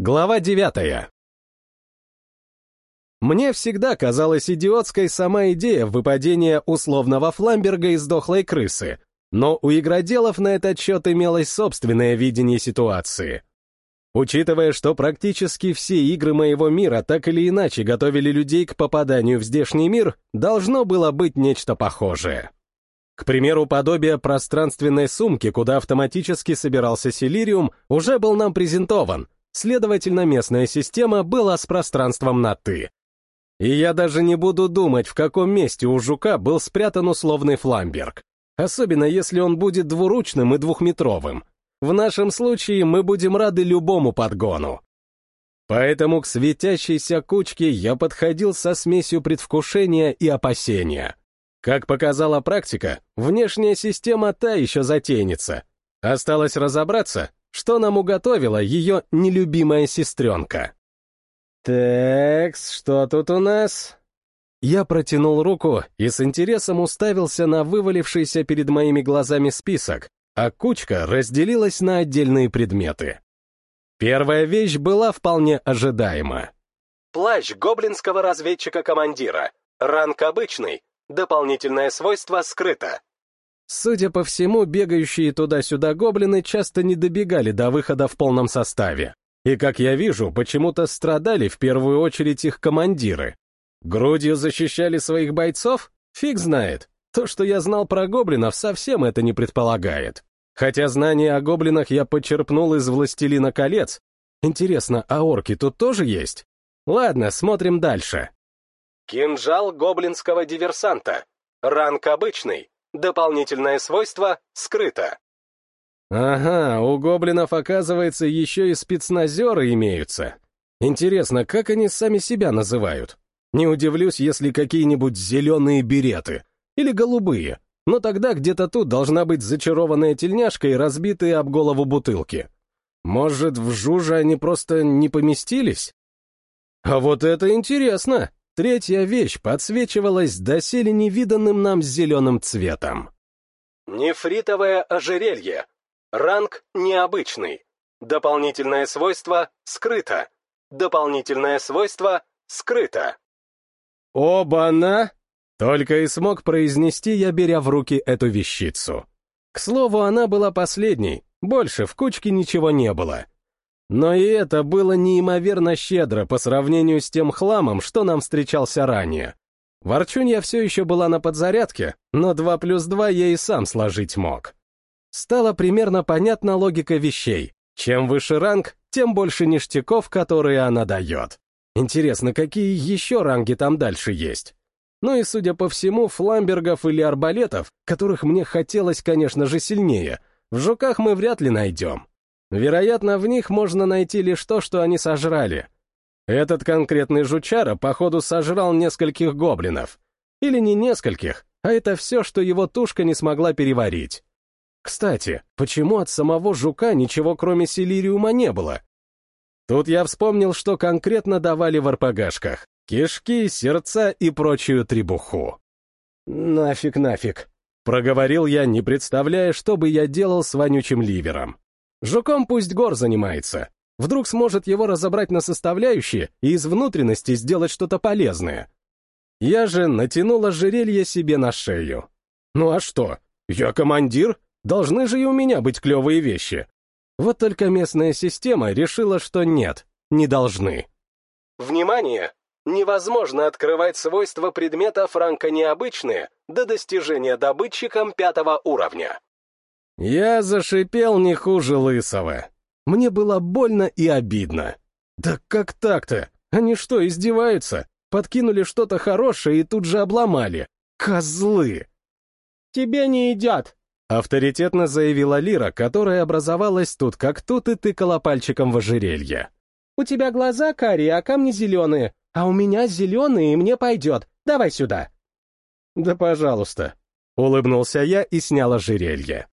Глава девятая. Мне всегда казалась идиотской сама идея выпадения условного фламберга из дохлой крысы, но у игроделов на этот счет имелось собственное видение ситуации. Учитывая, что практически все игры моего мира так или иначе готовили людей к попаданию в здешний мир, должно было быть нечто похожее. К примеру, подобие пространственной сумки, куда автоматически собирался Силириум, уже был нам презентован, следовательно, местная система была с пространством на «ты». И я даже не буду думать, в каком месте у жука был спрятан условный фламберг, особенно если он будет двуручным и двухметровым. В нашем случае мы будем рады любому подгону. Поэтому к светящейся кучке я подходил со смесью предвкушения и опасения. Как показала практика, внешняя система та еще затейница. Осталось разобраться, что нам уготовила ее нелюбимая сестренка. «Текс, что тут у нас?» Я протянул руку и с интересом уставился на вывалившийся перед моими глазами список, а кучка разделилась на отдельные предметы. Первая вещь была вполне ожидаема. Плащ гоблинского разведчика-командира. Ранг обычный, Дополнительное свойство скрыто. Судя по всему, бегающие туда-сюда гоблины часто не добегали до выхода в полном составе. И, как я вижу, почему-то страдали в первую очередь их командиры. Грудью защищали своих бойцов? Фиг знает. То, что я знал про гоблинов, совсем это не предполагает. Хотя знания о гоблинах я почерпнул из «Властелина колец». Интересно, а орки тут тоже есть? Ладно, смотрим дальше. Кинжал гоблинского диверсанта. Ранг обычный. Дополнительное свойство скрыто. Ага, у гоблинов, оказывается, еще и спецназеры имеются. Интересно, как они сами себя называют? Не удивлюсь, если какие-нибудь зеленые береты. Или голубые. Но тогда где-то тут должна быть зачарованная тельняшка и разбитые об голову бутылки. Может, в жуже они просто не поместились? А вот это интересно! Третья вещь подсвечивалась доселе невиданным нам зеленым цветом. Нефритовое ожерелье. Ранг необычный. Дополнительное свойство скрыто. Дополнительное свойство скрыто. Оба-на! Только и смог произнести я, беря в руки эту вещицу. К слову, она была последней, больше в кучке ничего не было. Но и это было неимоверно щедро по сравнению с тем хламом, что нам встречался ранее. Ворчунья все еще была на подзарядке, но 2 плюс 2 я и сам сложить мог. Стала примерно понятна логика вещей. Чем выше ранг, тем больше ништяков, которые она дает. Интересно, какие еще ранги там дальше есть? Ну и, судя по всему, фламбергов или арбалетов, которых мне хотелось, конечно же, сильнее, в жуках мы вряд ли найдем. Вероятно, в них можно найти лишь то, что они сожрали. Этот конкретный жучара, походу, сожрал нескольких гоблинов. Или не нескольких, а это все, что его тушка не смогла переварить. Кстати, почему от самого жука ничего кроме силириума не было? Тут я вспомнил, что конкретно давали в РПГшках. Кишки, сердца и прочую требуху. «Нафиг, нафиг», — проговорил я, не представляя, что бы я делал с вонючим ливером. Жуком пусть гор занимается. Вдруг сможет его разобрать на составляющие и из внутренности сделать что-то полезное. Я же натянул ожерелье себе на шею. Ну а что? Я командир, должны же и у меня быть клевые вещи. Вот только местная система решила, что нет, не должны. Внимание! Невозможно открывать свойства предмета франко необычные до достижения добытчиком пятого уровня. Я зашипел не хуже Лысого. Мне было больно и обидно. Да как так-то? Они что, издеваются? Подкинули что-то хорошее и тут же обломали. Козлы! «Тебе не идет!» — авторитетно заявила Лира, которая образовалась тут как тут и тыкала пальчиком в ожерелье. «У тебя глаза карие, а камни зеленые, а у меня зеленые, и мне пойдет. Давай сюда!» «Да пожалуйста!» — улыбнулся я и снял ожерелье.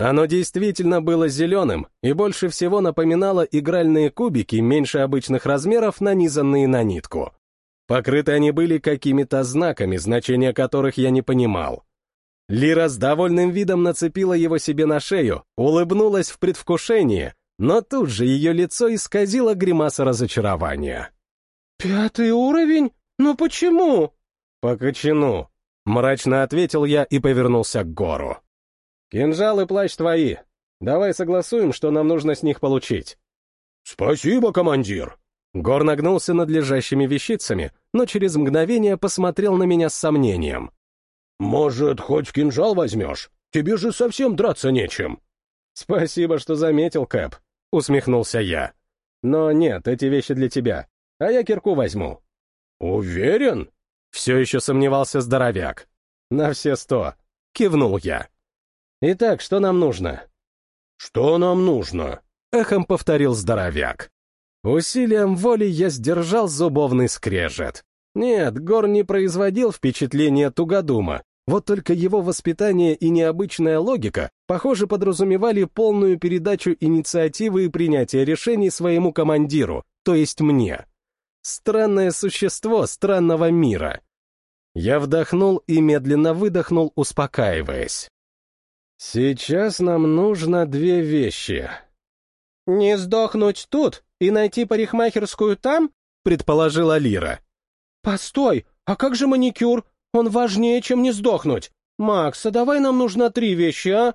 Оно действительно было зеленым и больше всего напоминало игральные кубики меньше обычных размеров, нанизанные на нитку. Покрыты они были какими-то знаками, значения которых я не понимал. Лира с довольным видом нацепила его себе на шею, улыбнулась в предвкушении, но тут же ее лицо исказило гримаса разочарования. «Пятый уровень? Но почему?» «По кочану», — мрачно ответил я и повернулся к гору. «Кинжал и плащ твои. Давай согласуем, что нам нужно с них получить». «Спасибо, командир!» Гор нагнулся над лежащими вещицами, но через мгновение посмотрел на меня с сомнением. «Может, хоть кинжал возьмешь? Тебе же совсем драться нечем». «Спасибо, что заметил, Кэп», — усмехнулся я. «Но нет, эти вещи для тебя, а я кирку возьму». «Уверен?» — все еще сомневался здоровяк. «На все сто», — кивнул я. «Итак, что нам нужно?» «Что нам нужно?» — эхом повторил здоровяк. Усилием воли я сдержал зубовный скрежет. Нет, Гор не производил впечатления тугодума, вот только его воспитание и необычная логика, похоже, подразумевали полную передачу инициативы и принятия решений своему командиру, то есть мне. Странное существо странного мира. Я вдохнул и медленно выдохнул, успокаиваясь. Сейчас нам нужно две вещи. «Не сдохнуть тут и найти парикмахерскую там?» — предположила Лира. «Постой, а как же маникюр? Он важнее, чем не сдохнуть. Макс, а давай нам нужно три вещи, а?»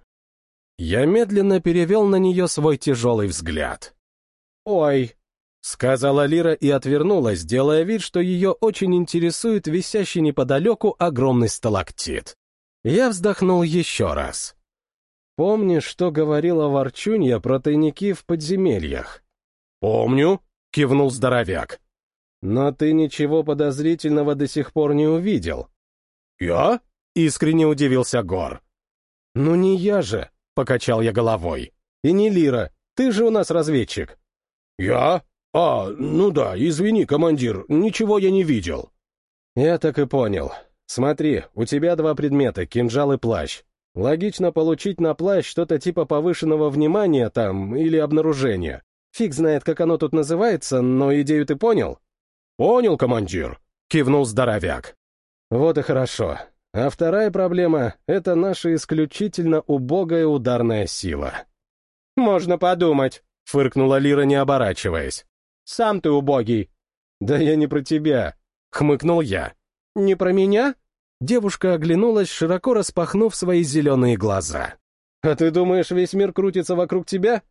Я медленно перевел на нее свой тяжелый взгляд. «Ой», — сказала Лира и отвернулась, делая вид, что ее очень интересует висящий неподалеку огромный сталактит. Я вздохнул еще раз. Помнишь, что говорила Ворчунья про тайники в подземельях? «Помню», — кивнул здоровяк. «Но ты ничего подозрительного до сих пор не увидел». «Я?» — искренне удивился Гор. «Ну не я же», — покачал я головой. «И не Лира, ты же у нас разведчик». «Я? А, ну да, извини, командир, ничего я не видел». «Я так и понял. Смотри, у тебя два предмета, кинжал и плащ. Логично получить на плащ что-то типа повышенного внимания там или обнаружения. Фиг знает, как оно тут называется, но идею ты понял? Понял, командир, кивнул здоровяк. Вот и хорошо. А вторая проблема — это наша исключительно убогая ударная сила. «Можно подумать», — фыркнула Лира, не оборачиваясь. «Сам ты убогий». «Да я не про тебя», — хмыкнул я. «Не про меня?» Девушка оглянулась, широко распахнув свои зеленые глаза. «А ты думаешь, весь мир крутится вокруг тебя?»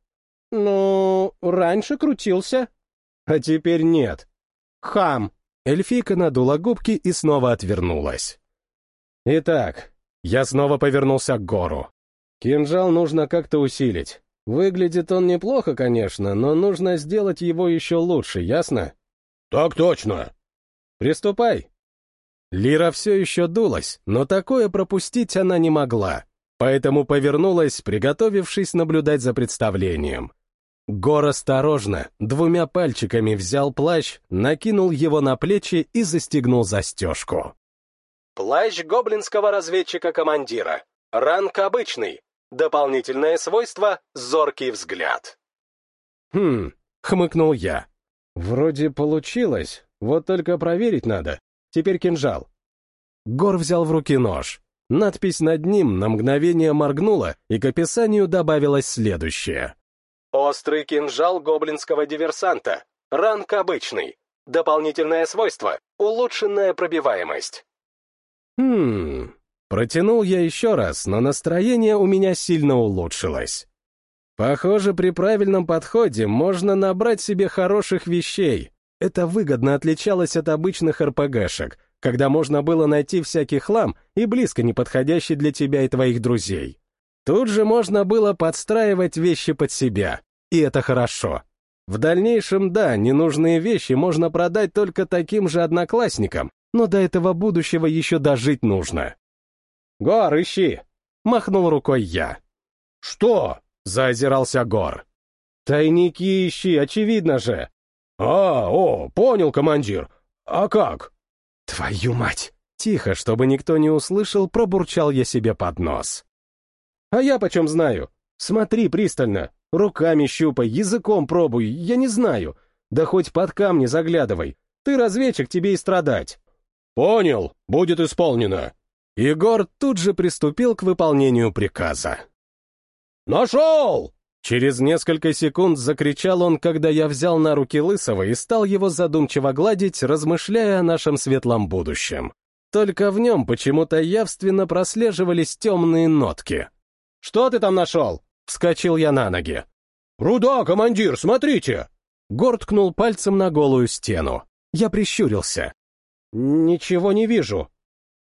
«Ну, раньше крутился». «А теперь нет». «Хам!» Эльфийка надула губки и снова отвернулась. «Итак, я снова повернулся к гору. Кинжал нужно как-то усилить. Выглядит он неплохо, конечно, но нужно сделать его еще лучше, ясно?» «Так точно!» «Приступай!» Лира все еще дулась, но такое пропустить она не могла, поэтому повернулась, приготовившись наблюдать за представлением. Гор осторожно, двумя пальчиками взял плащ, накинул его на плечи и застегнул застежку. Плащ гоблинского разведчика-командира. Ранг обычный. Дополнительное свойство — зоркий взгляд. «Хм», — хмыкнул я. «Вроде получилось, вот только проверить надо. Теперь кинжал». Гор взял в руки нож. Надпись над ним на мгновение моргнула, и к описанию добавилось следующее. «Острый кинжал гоблинского диверсанта. Ранг обычный. Дополнительное свойство — улучшенная пробиваемость». «Хм...» Протянул я еще раз, но настроение у меня сильно улучшилось. Похоже, при правильном подходе можно набрать себе хороших вещей, это выгодно отличалось от обычных РПГшек, когда можно было найти всякий хлам и близко не подходящий для тебя и твоих друзей. Тут же можно было подстраивать вещи под себя, и это хорошо. В дальнейшем, да, ненужные вещи можно продать только таким же одноклассникам, но до этого будущего еще дожить нужно. «Гор, ищи!» — махнул рукой я. «Что?» — заозирался Гор. «Тайники ищи, очевидно же!» «А, о, понял, командир. А как?» «Твою мать!» Тихо, чтобы никто не услышал, пробурчал я себе под нос. «А я почем знаю? Смотри пристально, руками щупай, языком пробуй, я не знаю. Да хоть под камни заглядывай. Ты разведчик, тебе и страдать». «Понял, будет исполнено». Егор тут же приступил к выполнению приказа. «Нашел!» Через несколько секунд закричал он, когда я взял на руки Лысого и стал его задумчиво гладить, размышляя о нашем светлом будущем. Только в нем почему-то явственно прослеживались темные нотки. «Что ты там нашел?» — вскочил я на ноги. «Руда, командир, смотрите!» Гор ткнул пальцем на голую стену. Я прищурился. «Ничего не вижу».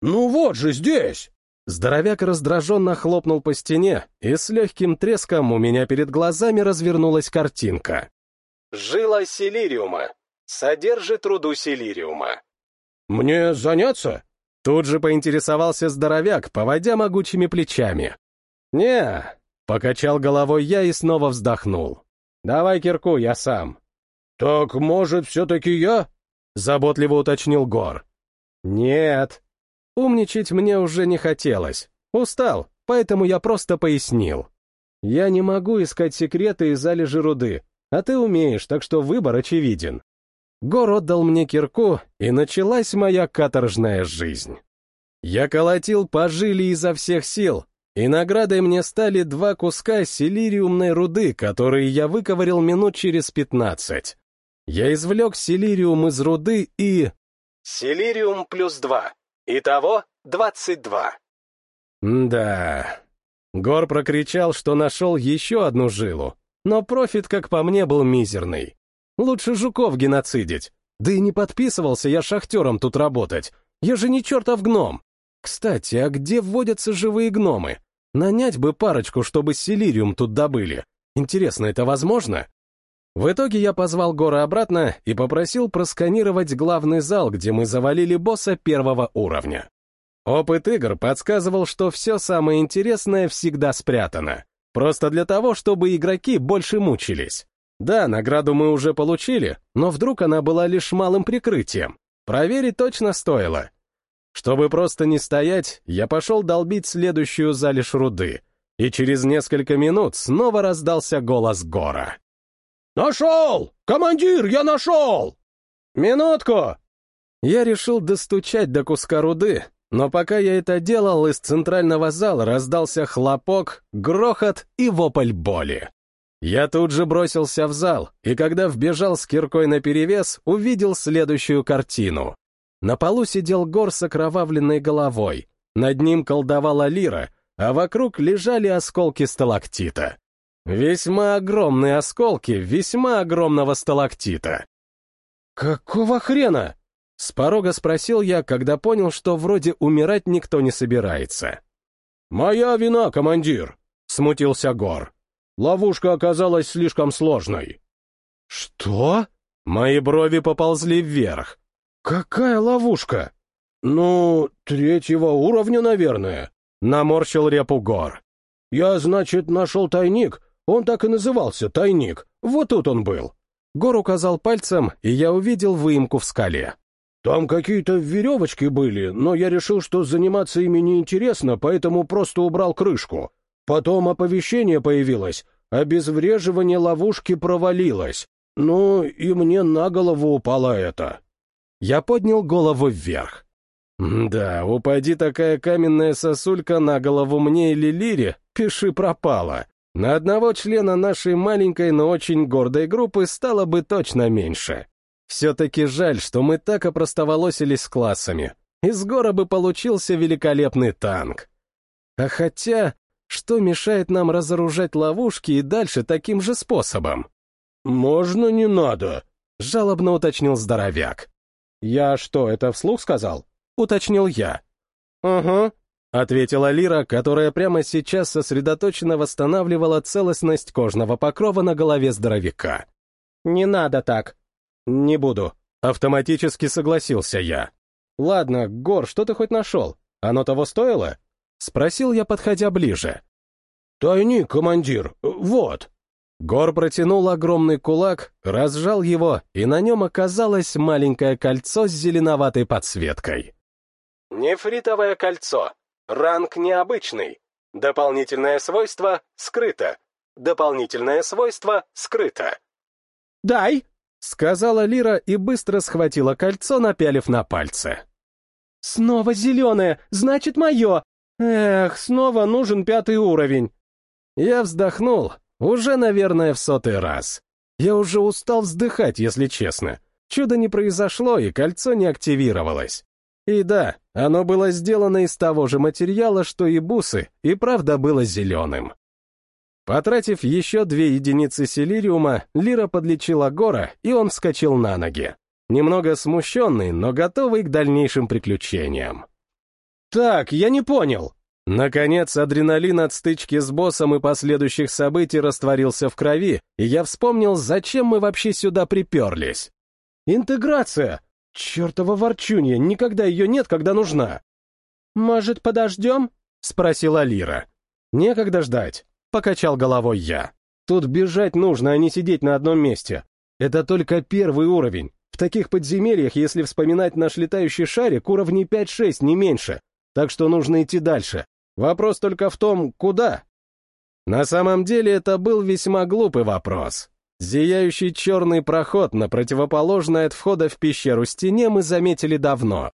«Ну вот же, здесь!» Здоровяк раздраженно хлопнул по стене, и с легким треском у меня перед глазами развернулась картинка. Жила силириума. Содержит руду силириума. «Мне заняться?» Тут же поинтересовался здоровяк, поводя могучими плечами. не покачал головой я и снова вздохнул. «Давай кирку, я сам». «Так, может, все-таки я?» — заботливо уточнил Гор. «Нет». Умничать мне уже не хотелось. Устал, поэтому я просто пояснил. «Я не могу искать секреты и залежи руды, а ты умеешь, так что выбор очевиден. Гор отдал мне кирку, и началась моя каторжная жизнь. Я колотил по жиле изо всех сил, и наградой мне стали два куска силириумной руды, которые я выковырил минут через пятнадцать. Я извлек силириум из руды и... Силириум плюс два. Итого двадцать два. Да. Гор прокричал, что нашел еще одну жилу, но профит, как по мне, был мизерный. Лучше жуков геноцидить. Да и не подписывался я шахтером тут работать. Я же не чертов гном. Кстати, а где вводятся живые гномы? Нанять бы парочку, чтобы силириум тут добыли. Интересно, это возможно? В итоге я позвал Гора обратно и попросил просканировать главный зал, где мы завалили босса первого уровня. Опыт игр подсказывал, что все самое интересное всегда спрятано. Просто для того, чтобы игроки больше мучились. Да, награду мы уже получили, но вдруг она была лишь малым прикрытием. Проверить точно стоило. Чтобы просто не стоять, я пошел долбить следующую залежь руды, и через несколько минут снова раздался голос Гора. «Нашел! Командир, я нашел!» «Минутку!» Я решил достучать до куска руды, но пока я это делал, из центрального зала раздался хлопок, грохот и вопль боли. Я тут же бросился в зал, и когда вбежал с киркой наперевес, увидел следующую картину. На полу сидел гор с окровавленной головой, над ним колдовала лира, а вокруг лежали осколки сталактита. Весьма огромные осколки весьма огромного сталактита. «Какого хрена?» — с порога спросил я, когда понял, что вроде умирать никто не собирается. «Моя вина, командир!» — смутился Гор. Ловушка оказалась слишком сложной. Что? Мои брови поползли вверх. Какая ловушка? Ну, третьего уровня, наверное. Наморщил репу гор. Я, значит, нашел тайник. Он так и назывался, тайник. Вот тут он был. Гор указал пальцем, и я увидел выемку в скале. Там какие-то веревочки были, но я решил, что заниматься ими неинтересно, поэтому просто убрал крышку. Потом оповещение появилось, обезвреживание ловушки провалилось. Ну, и мне на голову упало это. Я поднял голову вверх. Да, упади такая каменная сосулька на голову мне или Лире, пиши пропала. На одного члена нашей маленькой, но очень гордой группы стало бы точно меньше. Все-таки жаль, что мы так опростоволосились с классами. Из гора бы получился великолепный танк. А хотя, что мешает нам разоружать ловушки и дальше таким же способом? «Можно не надо», — жалобно уточнил здоровяк. «Я что, это вслух сказал?» — уточнил я. «Угу», — ответила Лира, которая прямо сейчас сосредоточенно восстанавливала целостность кожного покрова на голове здоровяка. «Не надо так». «Не буду», — автоматически согласился я. «Ладно, Гор, что ты хоть нашел? Оно того стоило?» — спросил я, подходя ближе. «Тайник, командир, вот». Гор протянул огромный кулак, разжал его, и на нем оказалось маленькое кольцо с зеленоватой подсветкой. Нефритовое кольцо. Ранг необычный. Дополнительное свойство скрыто. Дополнительное свойство скрыто. «Дай!» — сказала Лира и быстро схватила кольцо, напялив на пальцы. «Снова зеленое, значит, мое! Эх, снова нужен пятый уровень!» Я вздохнул, Уже, наверное, в сотый раз. Я уже устал вздыхать, если честно. Чудо не произошло, и кольцо не активировалось. И да, оно было сделано из того же материала, что и бусы, и правда было зеленым. Потратив еще две единицы селириума, Лира подлечила Гора, и он вскочил на ноги. Немного смущенный, но готовый к дальнейшим приключениям. «Так, я не понял». Наконец, адреналин от стычки с боссом и последующих событий растворился в крови, и я вспомнил, зачем мы вообще сюда приперлись. «Интеграция! Чертова ворчунья, никогда ее нет, когда нужна!» «Может, подождем?» — спросила Лира. «Некогда ждать», — покачал головой я. «Тут бежать нужно, а не сидеть на одном месте. Это только первый уровень. В таких подземельях, если вспоминать наш летающий шарик, уровней 5-6, не меньше. Так что нужно идти дальше. Вопрос только в том, куда. На самом деле это был весьма глупый вопрос. Зияющий черный проход на противоположной от входа в пещеру стене мы заметили давно.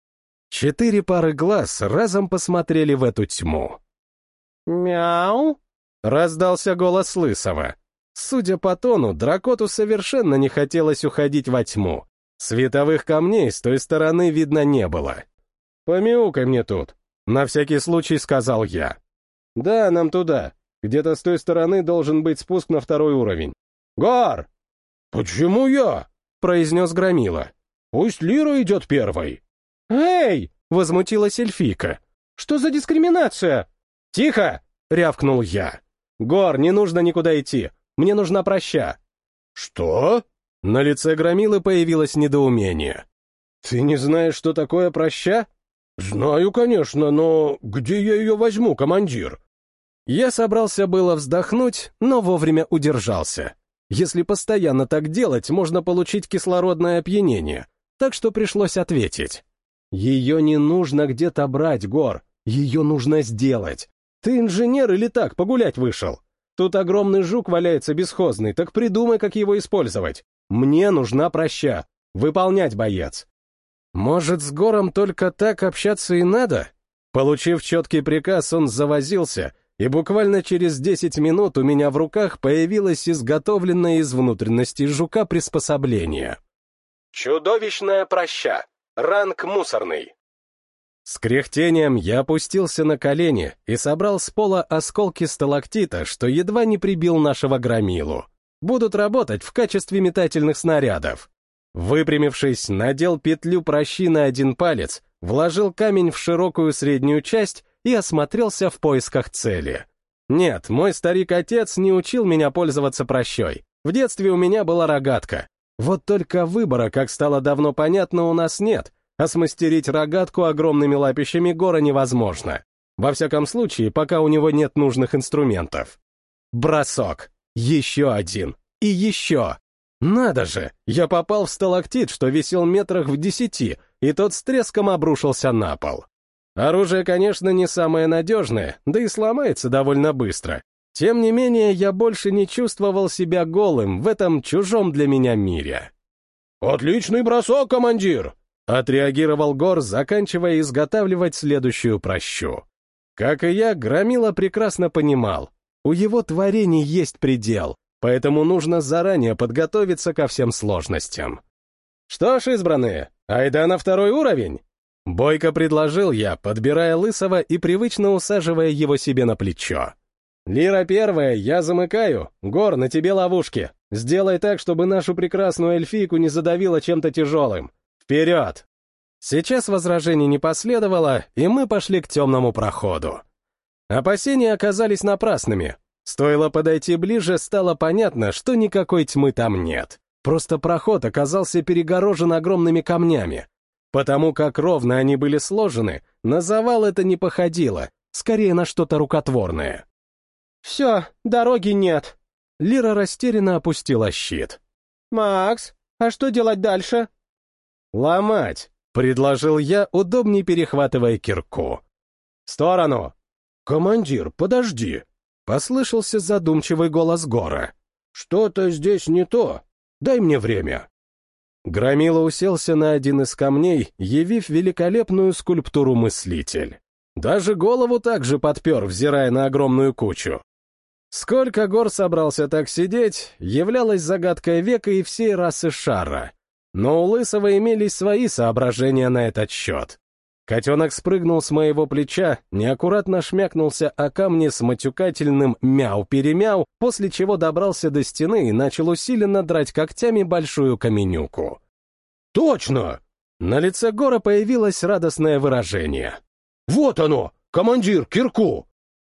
Четыре пары глаз разом посмотрели в эту тьму. «Мяу!» — раздался голос Лысого. Судя по тону, дракоту совершенно не хотелось уходить во тьму. Световых камней с той стороны видно не было. «Помяукай мне тут», — на всякий случай сказал я. «Да, нам туда. Где-то с той стороны должен быть спуск на второй уровень. Гор!» «Почему я?» — произнес Громила. «Пусть Лира идет первой». «Эй!» — возмутилась эльфийка. «Что за дискриминация?» «Тихо!» — рявкнул я. «Гор, не нужно никуда идти. Мне нужна проща». «Что?» На лице Громилы появилось недоумение. «Ты не знаешь, что такое проща?» «Знаю, конечно, но где я ее возьму, командир?» Я собрался было вздохнуть, но вовремя удержался. Если постоянно так делать, можно получить кислородное опьянение, так что пришлось ответить. Ее не нужно где-то брать, Гор, ее нужно сделать. Ты инженер или так, погулять вышел? Тут огромный жук валяется бесхозный, так придумай, как его использовать. Мне нужна проща. Выполнять, боец. Может, с Гором только так общаться и надо? Получив четкий приказ, он завозился, и буквально через 10 минут у меня в руках появилось изготовленное из внутренности жука приспособление. Чудовищная проща. Ранг мусорный. С кряхтением я опустился на колени и собрал с пола осколки сталактита, что едва не прибил нашего громилу будут работать в качестве метательных снарядов. Выпрямившись, надел петлю прощи на один палец, вложил камень в широкую среднюю часть и осмотрелся в поисках цели. Нет, мой старик-отец не учил меня пользоваться прощой. В детстве у меня была рогатка. Вот только выбора, как стало давно понятно, у нас нет, а смастерить рогатку огромными лапищами гора невозможно. Во всяком случае, пока у него нет нужных инструментов. Бросок. Еще один. И еще. Надо же, я попал в сталактит, что висел метрах в десяти, и тот с треском обрушился на пол. Оружие, конечно, не самое надежное, да и сломается довольно быстро. Тем не менее, я больше не чувствовал себя голым в этом чужом для меня мире. «Отличный бросок, командир!» — отреагировал Гор, заканчивая изготавливать следующую прощу. Как и я, Громила прекрасно понимал, у его творений есть предел, поэтому нужно заранее подготовиться ко всем сложностям. Что ж, избранные, айда на второй уровень? Бойко предложил я, подбирая Лысого и привычно усаживая его себе на плечо. «Лира первая, я замыкаю. Гор, на тебе ловушки. Сделай так, чтобы нашу прекрасную эльфийку не задавило чем-то тяжелым. Вперед!» Сейчас возражений не последовало, и мы пошли к темному проходу. Опасения оказались напрасными. Стоило подойти ближе, стало понятно, что никакой тьмы там нет. Просто проход оказался перегорожен огромными камнями. Потому как ровно они были сложены, на завал это не походило, скорее на что-то рукотворное. «Все, дороги нет». Лира растерянно опустила щит. «Макс, а что делать дальше?» «Ломать», — предложил я, удобнее перехватывая кирку. «В сторону!» «Командир, подожди!» — послышался задумчивый голос Гора. «Что-то здесь не то. Дай мне время». Громила уселся на один из камней, явив великолепную скульптуру мыслитель. Даже голову также подпер, взирая на огромную кучу. Сколько гор собрался так сидеть, являлась загадкой века и всей расы шара. Но у Лысого имелись свои соображения на этот счет. Котенок спрыгнул с моего плеча, неаккуратно шмякнулся о камни с матюкательным «мяу-перемяу», после чего добрался до стены и начал усиленно драть когтями большую каменюку. «Точно!» На лице Гора появилось радостное выражение. «Вот оно! Командир, кирку!»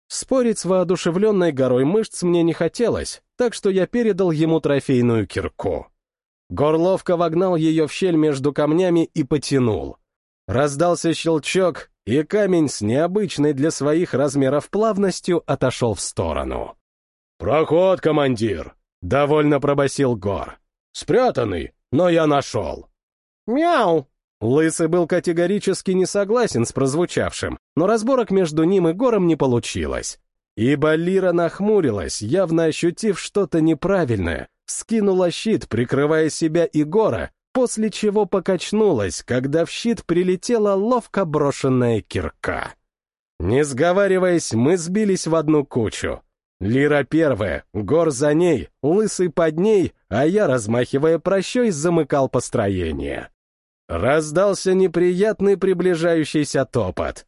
Спорить с воодушевленной горой мышц мне не хотелось, так что я передал ему трофейную кирку. Горловка вогнал ее в щель между камнями и потянул. Раздался щелчок, и камень с необычной для своих размеров плавностью отошел в сторону. «Проход, командир!» — довольно пробасил Гор. «Спрятанный, но я нашел». «Мяу!» Лысый был категорически не согласен с прозвучавшим, но разборок между ним и Гором не получилось. Ибо Лира нахмурилась, явно ощутив что-то неправильное, скинула щит, прикрывая себя и Гора, после чего покачнулась, когда в щит прилетела ловко брошенная кирка. Не сговариваясь, мы сбились в одну кучу. Лира первая, Гор за ней, Лысый под ней, а я, размахивая прощой, замыкал построение. Раздался неприятный приближающийся топот.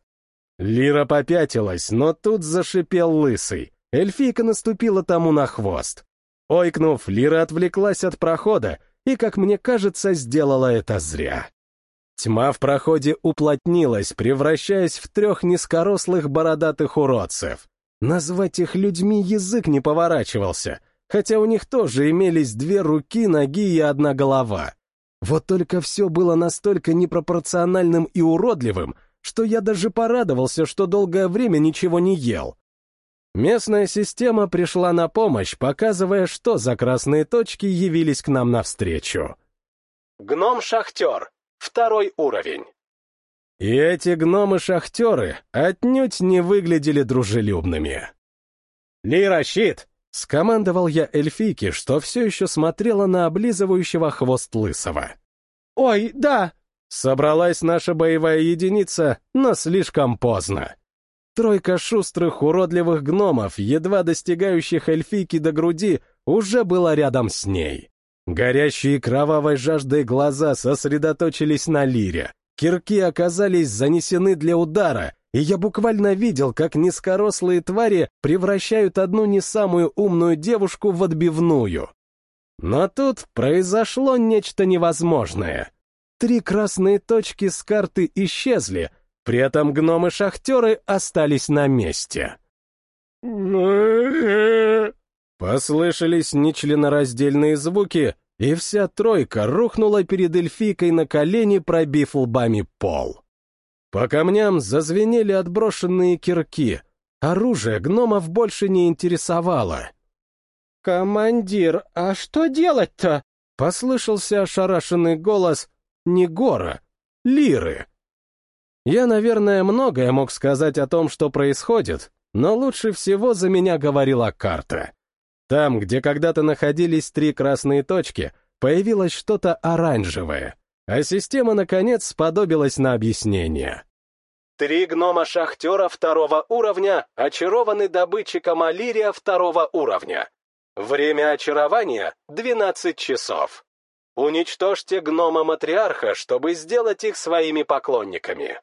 Лира попятилась, но тут зашипел Лысый. Эльфийка наступила тому на хвост. Ойкнув, Лира отвлеклась от прохода и, как мне кажется, сделала это зря. Тьма в проходе уплотнилась, превращаясь в трех низкорослых бородатых уродцев. Назвать их людьми язык не поворачивался, хотя у них тоже имелись две руки, ноги и одна голова. Вот только все было настолько непропорциональным и уродливым, что я даже порадовался, что долгое время ничего не ел. Местная система пришла на помощь, показывая, что за красные точки явились к нам навстречу. Гном-шахтер. Второй уровень. И эти гномы-шахтеры отнюдь не выглядели дружелюбными. «Лира, щит!» — скомандовал я эльфийке, что все еще смотрела на облизывающего хвост лысого. «Ой, да!» Собралась наша боевая единица, но слишком поздно. Тройка шустрых уродливых гномов, едва достигающих эльфийки до груди, уже была рядом с ней. Горящие кровавой жаждой глаза сосредоточились на лире. Кирки оказались занесены для удара, и я буквально видел, как низкорослые твари превращают одну не самую умную девушку в отбивную. Но тут произошло нечто невозможное. Три красные точки с карты исчезли, при этом гномы-шахтеры остались на месте. Послышались нечленораздельные звуки, и вся тройка рухнула перед эльфийкой на колени, пробив лбами пол. По камням зазвенели отброшенные кирки. Оружие гномов больше не интересовало. «Командир, а что делать-то?» Послышался ошарашенный голос не Гора, Лиры. Я, наверное, многое мог сказать о том, что происходит, но лучше всего за меня говорила карта. Там, где когда-то находились три красные точки, появилось что-то оранжевое, а система, наконец, сподобилась на объяснение. Три гнома-шахтера второго уровня очарованы добытчиком Алирия второго уровня. Время очарования — 12 часов. Уничтожьте гнома-матриарха, чтобы сделать их своими поклонниками.